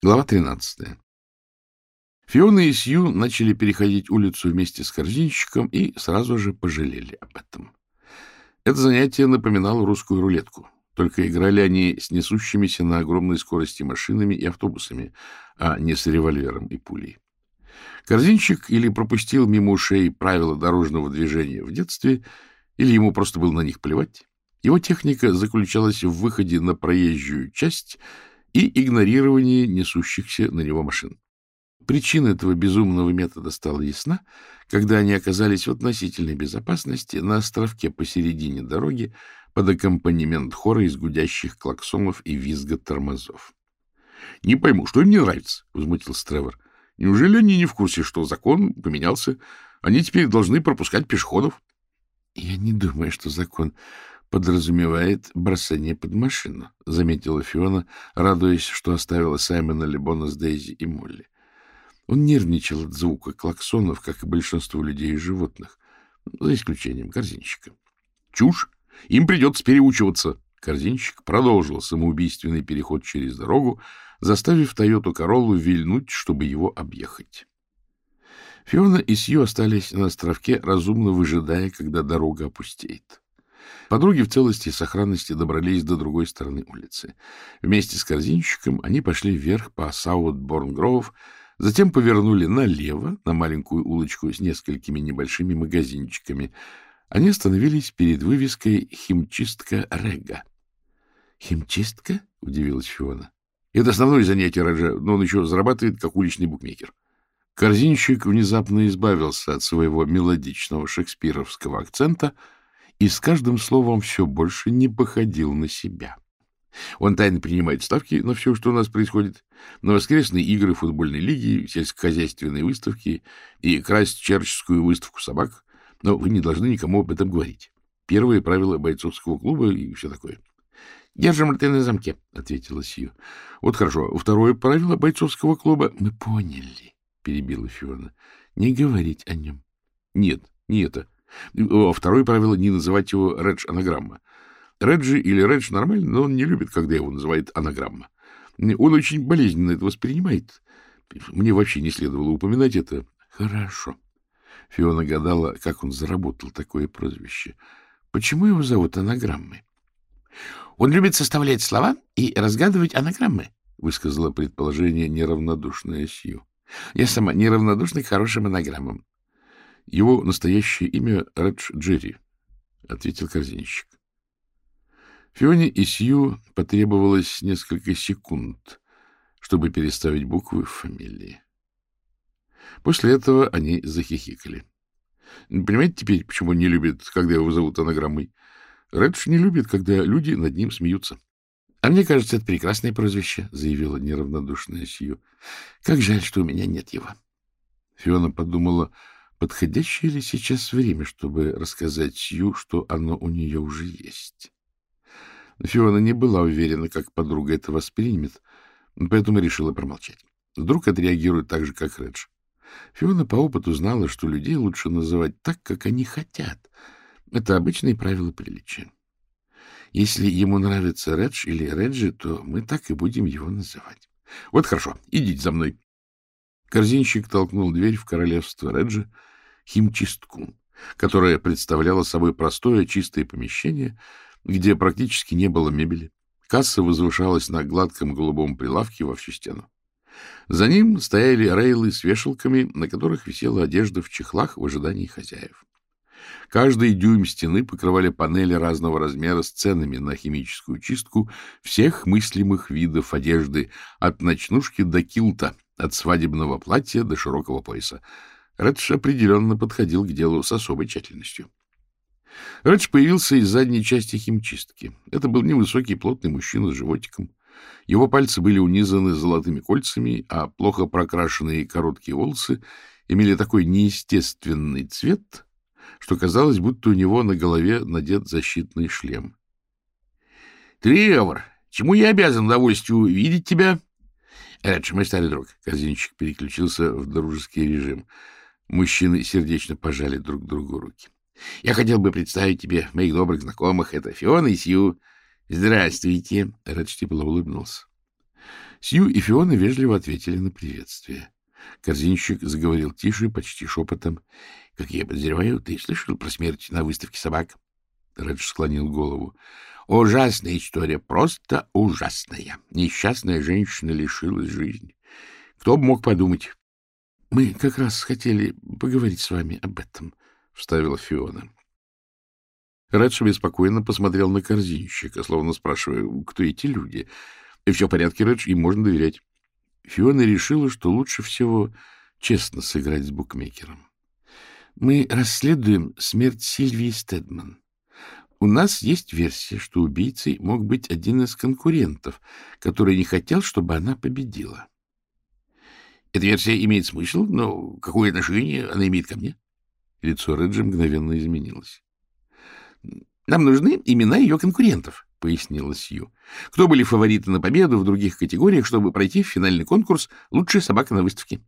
Глава 13. Фиона и Сью начали переходить улицу вместе с корзинщиком и сразу же пожалели об этом. Это занятие напоминало русскую рулетку. Только играли они с несущимися на огромной скорости машинами и автобусами, а не с револьвером и пулей. Корзинщик или пропустил мимо ушей правила дорожного движения в детстве, или ему просто было на них плевать. Его техника заключалась в выходе на проезжую часть — и игнорирование несущихся на него машин. Причина этого безумного метода стала ясна, когда они оказались в относительной безопасности на островке посередине дороги под аккомпанемент хора из гудящих клаксонов и визга тормозов. — Не пойму, что им не нравится? — возмутился Тревор. — Неужели они не в курсе, что закон поменялся? Они теперь должны пропускать пешеходов? — Я не думаю, что закон подразумевает бросание под машину, — заметила Фиона, радуясь, что оставила Саймона Лебона с Дейзи и Молли. Он нервничал от звука клаксонов, как и большинство людей и животных, за исключением корзинщика. — Чушь! Им придется переучиваться! Корзинщик продолжил самоубийственный переход через дорогу, заставив Тойоту Короллу вильнуть, чтобы его объехать. Фиона и Сью остались на островке, разумно выжидая, когда дорога опустеет. Подруги в целости и сохранности добрались до другой стороны улицы. Вместе с корзинщиком они пошли вверх по Саут-Борн-Гроув, затем повернули налево, на маленькую улочку с несколькими небольшими магазинчиками. Они остановились перед вывеской «Химчистка Рега». «Химчистка?» — удивилась Фиона. «Это основное занятие Раджа, но он еще зарабатывает как уличный букмекер». Корзинщик внезапно избавился от своего мелодичного шекспировского акцента — и с каждым словом все больше не походил на себя. Он тайно принимает ставки на все, что у нас происходит, на воскресные игры футбольной лиги, сельскохозяйственные выставки и крайстчерческую выставку собак, но вы не должны никому об этом говорить. Первые правила бойцовского клуба и все такое. — Держим рты на замке, — ответила Сью. — Вот хорошо. Второе правило бойцовского клуба... — Мы поняли, — перебила Фиона. — Не говорить о нем. — Нет, не это. Второе правило — не называть его Редж-анаграмма. Реджи или Редж нормально, но он не любит, когда его называют анаграмма. Он очень болезненно это воспринимает. Мне вообще не следовало упоминать это. Хорошо. Фиона гадала, как он заработал такое прозвище. Почему его зовут анаграммой? Он любит составлять слова и разгадывать анаграммы, высказала предположение неравнодушная Сью. Я сама неравнодушна к хорошим анаграммам. Его настоящее имя Редж Джерри, — ответил корзинщик. Фионе и Сью потребовалось несколько секунд, чтобы переставить буквы в фамилии. После этого они захихикали. Понимаете теперь, почему не любит, когда его зовут анаграммой? Редж не любит, когда люди над ним смеются. — А мне кажется, это прекрасное прозвище, — заявила неравнодушная Сью. — Как жаль, что у меня нет его. Фиона подумала, Подходящее ли сейчас время, чтобы рассказать Сью, что оно у нее уже есть? Фиона не была уверена, как подруга это воспримет, поэтому решила промолчать. Вдруг отреагирует так же, как Редж. Фиона по опыту знала, что людей лучше называть так, как они хотят. Это обычные правила приличия. Если ему нравится Редж или Реджи, то мы так и будем его называть. Вот хорошо, идите за мной. Корзинщик толкнул дверь в королевство Реджи, химчистку, которая представляла собой простое чистое помещение, где практически не было мебели. Касса возвышалась на гладком голубом прилавке во всю стену. За ним стояли рейлы с вешалками, на которых висела одежда в чехлах в ожидании хозяев. Каждый дюйм стены покрывали панели разного размера с ценами на химическую чистку всех мыслимых видов одежды, от ночнушки до килта, от свадебного платья до широкого пояса. Редж определенно подходил к делу с особой тщательностью. Редж появился из задней части химчистки. Это был невысокий плотный мужчина с животиком. Его пальцы были унизаны золотыми кольцами, а плохо прокрашенные короткие волосы имели такой неестественный цвет, что казалось, будто у него на голове надет защитный шлем. — Тревор, чему я обязан удовольствию видеть тебя? — Редж, мой старый друг. Корзинчик переключился в дружеский режим — Мужчины сердечно пожали друг другу руки. — Я хотел бы представить тебе моих добрых знакомых. Это Фиона и Сью. — Здравствуйте. Редж тепло улыбнулся. Сью и Фиона вежливо ответили на приветствие. Корзинщик заговорил тише, почти шепотом. — Как я подозреваю, ты слышал про смерть на выставке собак? Редж склонил голову. — Ужасная история, просто ужасная. Несчастная женщина лишилась жизни. Кто бы мог подумать? — Мы как раз хотели поговорить с вами об этом, — вставила Фиона. Редж беспокойно посмотрел на корзинщика, словно спрашивая, кто эти люди. Все в порядке, Редж, им можно доверять. Фиона решила, что лучше всего честно сыграть с букмекером. Мы расследуем смерть Сильвии Стедман. У нас есть версия, что убийцей мог быть один из конкурентов, который не хотел, чтобы она победила. Эта версия имеет смысл, но какое отношение она имеет ко мне? Лицо Реджи мгновенно изменилось. Нам нужны имена ее конкурентов, — пояснила Сью. Кто были фавориты на победу в других категориях, чтобы пройти в финальный конкурс «Лучшая собака на выставке»?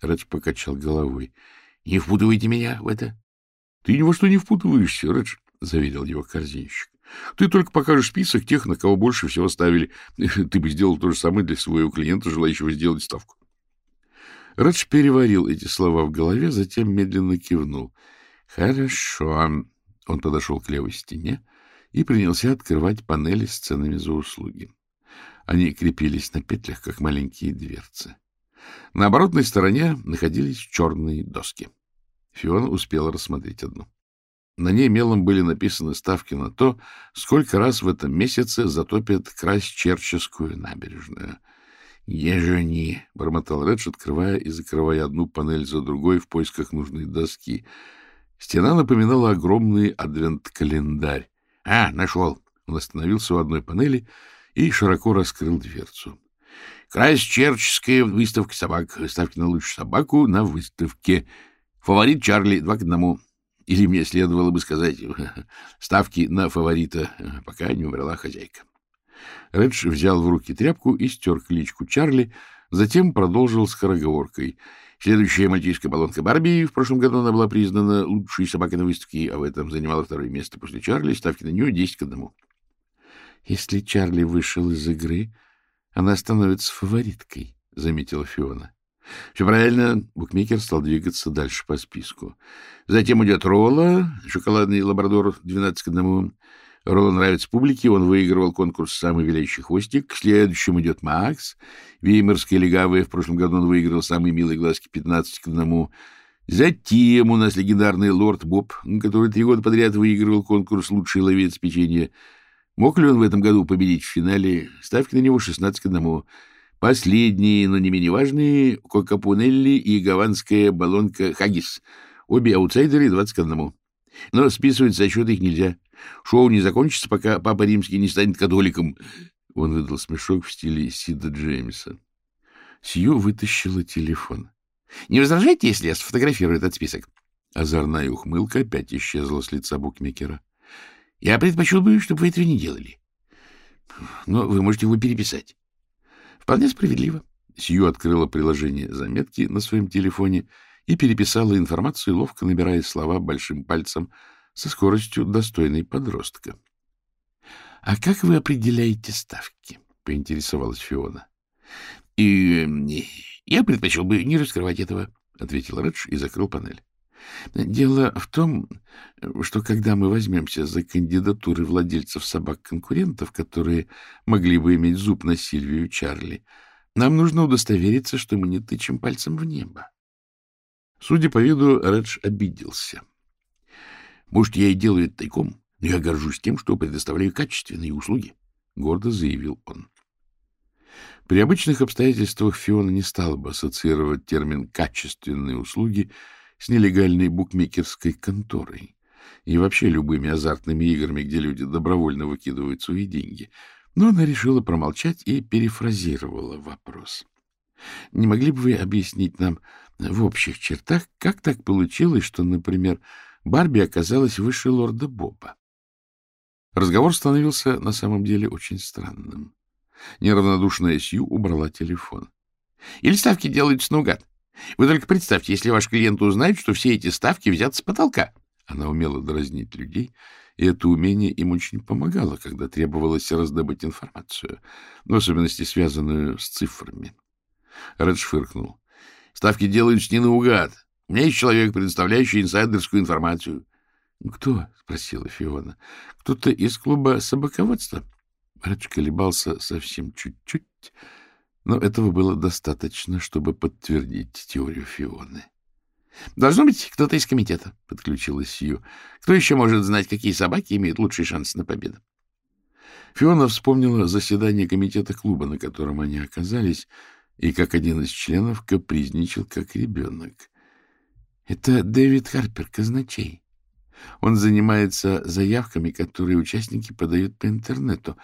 Редж покачал головой. — Не впутывайте меня в это. — Ты ни во что не впутываешься, Редж, — заверил его корзинщик. — Ты только покажешь список тех, на кого больше всего ставили. Ты бы сделал то же самое для своего клиента, желающего сделать ставку. Редж переварил эти слова в голове, затем медленно кивнул. — Хорошо. Он подошел к левой стене и принялся открывать панели с ценами за услуги. Они крепились на петлях, как маленькие дверцы. На оборотной стороне находились черные доски. Фиона успела рассмотреть одну. На ней мелом были написаны ставки на то, сколько раз в этом месяце затопят Крайсчерческую набережную. «Ежени!» — бормотал Редж, открывая и закрывая одну панель за другой в поисках нужной доски — Стена напоминала огромный адвент-календарь. — А, нашел! Он остановился у одной панели и широко раскрыл дверцу. Крайсчерчская выставка собак. Ставки на лучшую собаку на выставке. Фаворит Чарли два к одному. Или мне следовало бы сказать, ставки на фаворита, пока не умерла хозяйка. Редж взял в руки тряпку и стер кличку Чарли, затем продолжил скороговоркой. Следующая мальтийская баллонка Барби. В прошлом году она была признана лучшей собакой на выставке, а в этом занимала второе место после Чарли. Ставки на нее 10 к одному. Если Чарли вышел из игры, она становится фавориткой, — заметила Фиона. — Все правильно. Букмекер стал двигаться дальше по списку. Затем идет Ролла, шоколадный лабрадор 12 к одному. Ролан нравится публике, он выигрывал конкурс «Самый величий хвостик». Следующим идет Макс. Веймарская легавая. В прошлом году он выиграл «Самые милые глазки» 15 к 1. Затем у нас легендарный лорд Боб, который три года подряд выигрывал конкурс «Лучший ловец печенья». Мог ли он в этом году победить в финале? Ставки на него 16 к 1. Последние, но не менее важные, Кокапунелли и гаванская баллонка Хагис. Обе аутсайдеры 20 к 1. Но списывать за счет их нельзя. Шоу не закончится, пока папа римский не станет католиком. Он выдал смешок в стиле Сида Джеймса. Сью вытащила телефон. — Не возражайте, если я сфотографирую этот список? Озорная ухмылка опять исчезла с лица букмекера. — Я предпочел бы, чтобы вы этого не делали. Но вы можете его переписать. — Вполне справедливо. Сью открыла приложение заметки на своем телефоне и переписала информацию, ловко набирая слова большим пальцем со скоростью достойной подростка. — А как вы определяете ставки? — поинтересовалась Фиона. — И я предпочел бы не раскрывать этого, — ответил Редж и закрыл панель. Дело в том, что когда мы возьмемся за кандидатуры владельцев собак-конкурентов, которые могли бы иметь зуб на Сильвию Чарли, нам нужно удостовериться, что мы не тычем пальцем в небо. Судя по виду, Редж обиделся. Может, я и делаю это тайком, но я горжусь тем, что предоставляю качественные услуги, — гордо заявил он. При обычных обстоятельствах Фиона не стала бы ассоциировать термин «качественные услуги» с нелегальной букмекерской конторой и вообще любыми азартными играми, где люди добровольно выкидывают свои деньги. Но она решила промолчать и перефразировала вопрос. Не могли бы вы объяснить нам в общих чертах, как так получилось, что, например, Барби оказалась выше лорда Боба. Разговор становился на самом деле очень странным. Неравнодушная Сью убрала телефон. — Или ставки делаются наугад. Вы только представьте, если ваш клиент узнает, что все эти ставки взяты с потолка. Она умела дразнить людей, и это умение им очень помогало, когда требовалось раздобыть информацию, в особенности связанную с цифрами. Редж фыркнул. — Ставки делают не наугад. У меня есть человек, предоставляющий инсайдерскую информацию. — Кто? — спросила Фиона. — Кто-то из клуба собаководства? Редж колебался совсем чуть-чуть, но этого было достаточно, чтобы подтвердить теорию Фионы. — Должно быть, кто-то из комитета, — подключилась Сью. — Кто еще может знать, какие собаки имеют лучший шанс на победу? Фиона вспомнила заседание комитета клуба, на котором они оказались, и как один из членов капризничал, как ребенок. — Это Дэвид Харпер, казначей. Он занимается заявками, которые участники подают по интернету.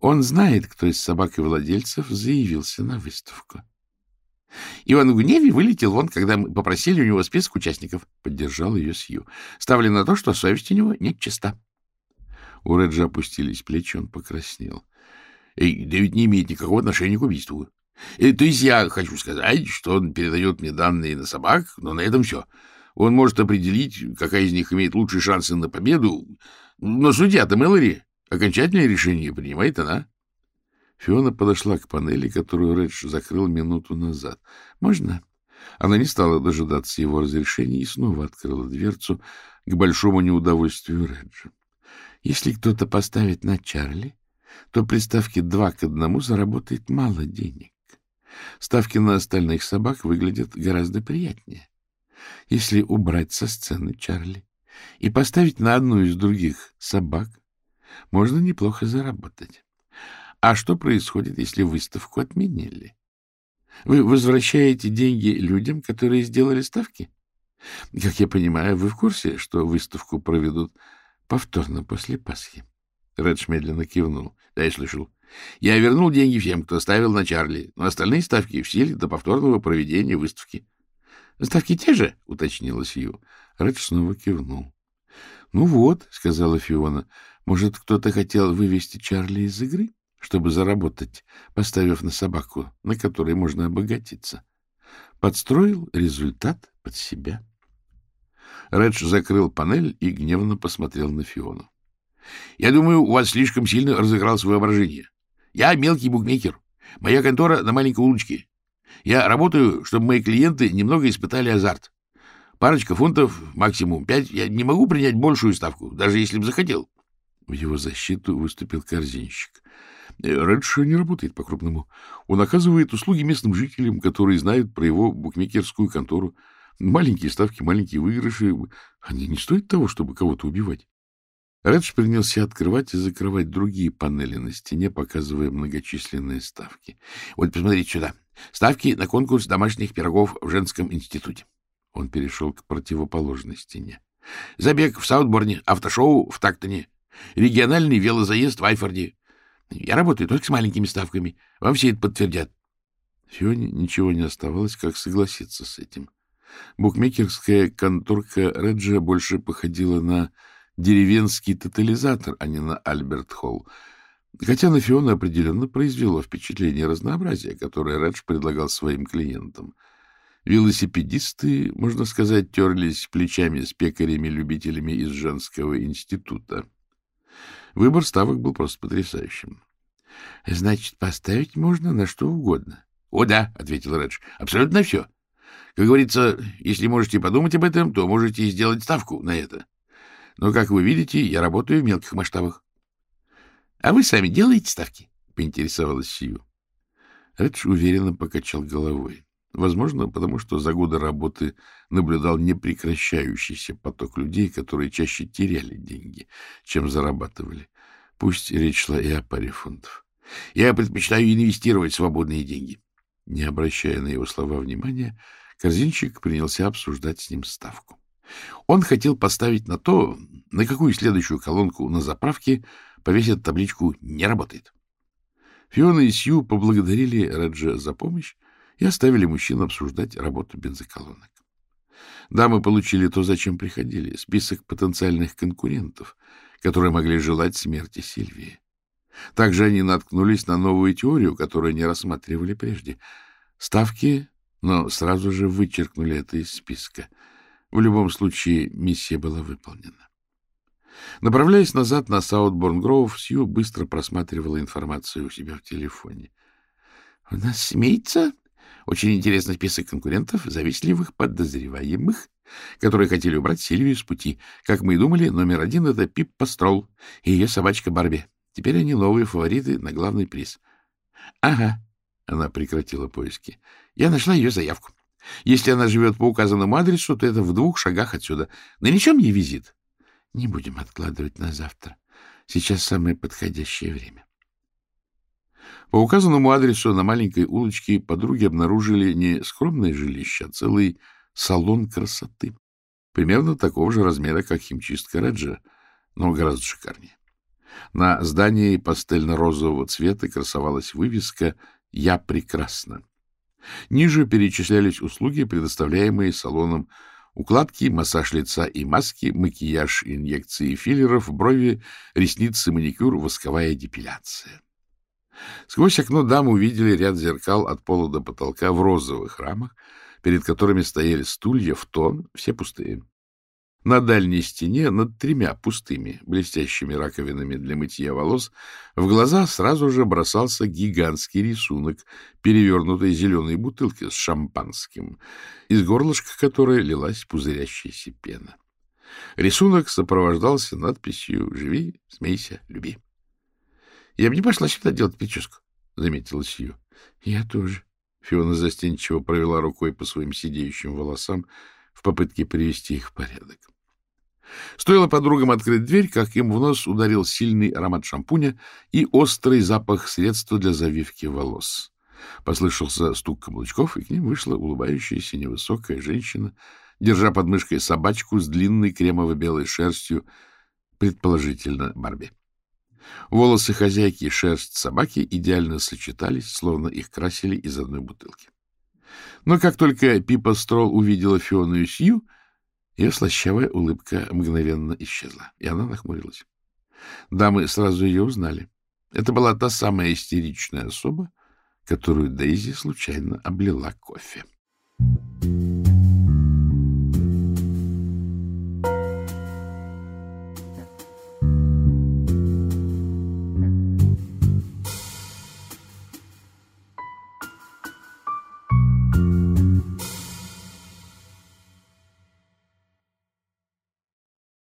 Он знает, кто из собак и владельцев заявился на выставку. Иван в гневе вылетел вон, когда мы попросили у него список участников. Поддержал ее Сью. Ставлю на то, что совесть у него нет чиста. У Реджа опустились плечи, он покраснел. — Эй, да ведь не имеет никакого отношения к убийству. И, то есть я хочу сказать, что он передает мне данные на собак, но на этом все. Он может определить, какая из них имеет лучшие шансы на победу. Но судья-то Мэлори окончательное решение принимает она. Фиона подошла к панели, которую Редж закрыл минуту назад. «Можно?» Она не стала дожидаться его разрешения и снова открыла дверцу к большому неудовольствию Реджа. «Если кто-то поставит на Чарли, то при ставке два к одному заработает мало денег. Ставки на остальных собак выглядят гораздо приятнее. Если убрать со сцены Чарли и поставить на одну из других собак, можно неплохо заработать. А что происходит, если выставку отменили? Вы возвращаете деньги людям, которые сделали ставки? Как я понимаю, вы в курсе, что выставку проведут повторно после Пасхи? Редж медленно кивнул. Да, я слышал. Я вернул деньги всем, кто ставил на Чарли, но остальные ставки в силе до повторного проведения выставки. — Ставки те же? — уточнила Сью. Редж снова кивнул. — Ну вот, — сказала Фиона, — может, кто-то хотел вывести Чарли из игры? чтобы заработать, поставив на собаку, на которой можно обогатиться. Подстроил результат под себя. Редж закрыл панель и гневно посмотрел на Фиону. — Я думаю, у вас слишком сильно разыгралось воображение. Я мелкий букмекер. Моя контора на маленькой улочке. Я работаю, чтобы мои клиенты немного испытали азарт. Парочка фунтов, максимум пять. Я не могу принять большую ставку, даже если бы захотел. В его защиту выступил корзинщик. Редж не работает по-крупному. Он оказывает услуги местным жителям, которые знают про его букмекерскую контору. Маленькие ставки, маленькие выигрыши. Они не стоят того, чтобы кого-то убивать. Редж принялся открывать и закрывать другие панели на стене, показывая многочисленные ставки. Вот посмотрите сюда. Ставки на конкурс домашних пирогов в женском институте. Он перешел к противоположной стене. Забег в Саутборне, автошоу в Тактоне, региональный велозаезд в Айфорде, я работаю только с маленькими ставками. Вам все это подтвердят. Фионе ничего не оставалось, как согласиться с этим. Букмекерская конторка Реджа больше походила на деревенский тотализатор, а не на Альберт Холл. Хотя на Фиона определенно произвело впечатление разнообразия, которое Редж предлагал своим клиентам. Велосипедисты, можно сказать, терлись плечами с пекарями-любителями из женского института. Выбор ставок был просто потрясающим. — Значит, поставить можно на что угодно. — О, да, — ответил Редж, — абсолютно все. Как говорится, если можете подумать об этом, то можете сделать ставку на это. Но, как вы видите, я работаю в мелких масштабах. — А вы сами делаете ставки? — поинтересовалась Сью. Редж уверенно покачал головой. Возможно, потому что за годы работы наблюдал непрекращающийся поток людей, которые чаще теряли деньги, чем зарабатывали. Пусть речь шла и о паре фунтов. Я предпочитаю инвестировать свободные деньги. Не обращая на его слова внимания, корзинчик принялся обсуждать с ним ставку. Он хотел поставить на то, на какую следующую колонку на заправке повесят табличку «Не работает». Фиона и Сью поблагодарили Реджа за помощь, и оставили мужчин обсуждать работу бензоколонок. Дамы получили то, зачем приходили — список потенциальных конкурентов, которые могли желать смерти Сильвии. Также они наткнулись на новую теорию, которую не рассматривали прежде. Ставки, но сразу же вычеркнули это из списка. В любом случае, миссия была выполнена. Направляясь назад на Саутборн-Гроув, Сью быстро просматривала информацию у себя в телефоне. — У нас имеется очень интересный список конкурентов, завистливых подозреваемых, которые хотели убрать Сильвию с пути. Как мы и думали, номер один — это Пип Построл и ее собачка Барби. Теперь они новые фавориты на главный приз. — Ага, — она прекратила поиски. — Я нашла ее заявку. Если она живет по указанному адресу, то это в двух шагах отсюда. Нанесем ей визит? — Не будем откладывать на завтра. Сейчас самое подходящее время. По указанному адресу на маленькой улочке подруги обнаружили не скромное жилище, а целый салон красоты. Примерно такого же размера, как химчистка Реджа, но гораздо шикарнее. На здании пастельно-розового цвета красовалась вывеска «Я прекрасна». Ниже перечислялись услуги, предоставляемые салоном укладки, массаж лица и маски, макияж, инъекции филлеров, брови, ресницы, маникюр, восковая депиляция. Сквозь окно дамы увидели ряд зеркал от пола до потолка в розовых рамах, перед которыми стояли стулья в тон, все пустые. На дальней стене, над тремя пустыми, блестящими раковинами для мытья волос, в глаза сразу же бросался гигантский рисунок перевернутой зеленой бутылки с шампанским, из горлышка которой лилась пузырящаяся пена. Рисунок сопровождался надписью «Живи, смейся, люби». — Я бы не пошла сюда делать прическу, — заметила Сью. — Я тоже. Фиона застенчиво провела рукой по своим сидеющим волосам в попытке привести их в порядок. Стоило подругам открыть дверь, как им в нос ударил сильный аромат шампуня и острый запах средства для завивки волос. Послышался стук каблучков, и к ним вышла улыбающаяся невысокая женщина, держа под мышкой собачку с длинной кремово-белой шерстью, предположительно Барби. Волосы хозяйки и шерсть собаки идеально сочетались, словно их красили из одной бутылки. Но как только Пипа Строл увидела Фиону и Сью, ее слащавая улыбка мгновенно исчезла, и она нахмурилась. Дамы сразу ее узнали. Это была та самая истеричная особа, которую Дейзи случайно облила кофе.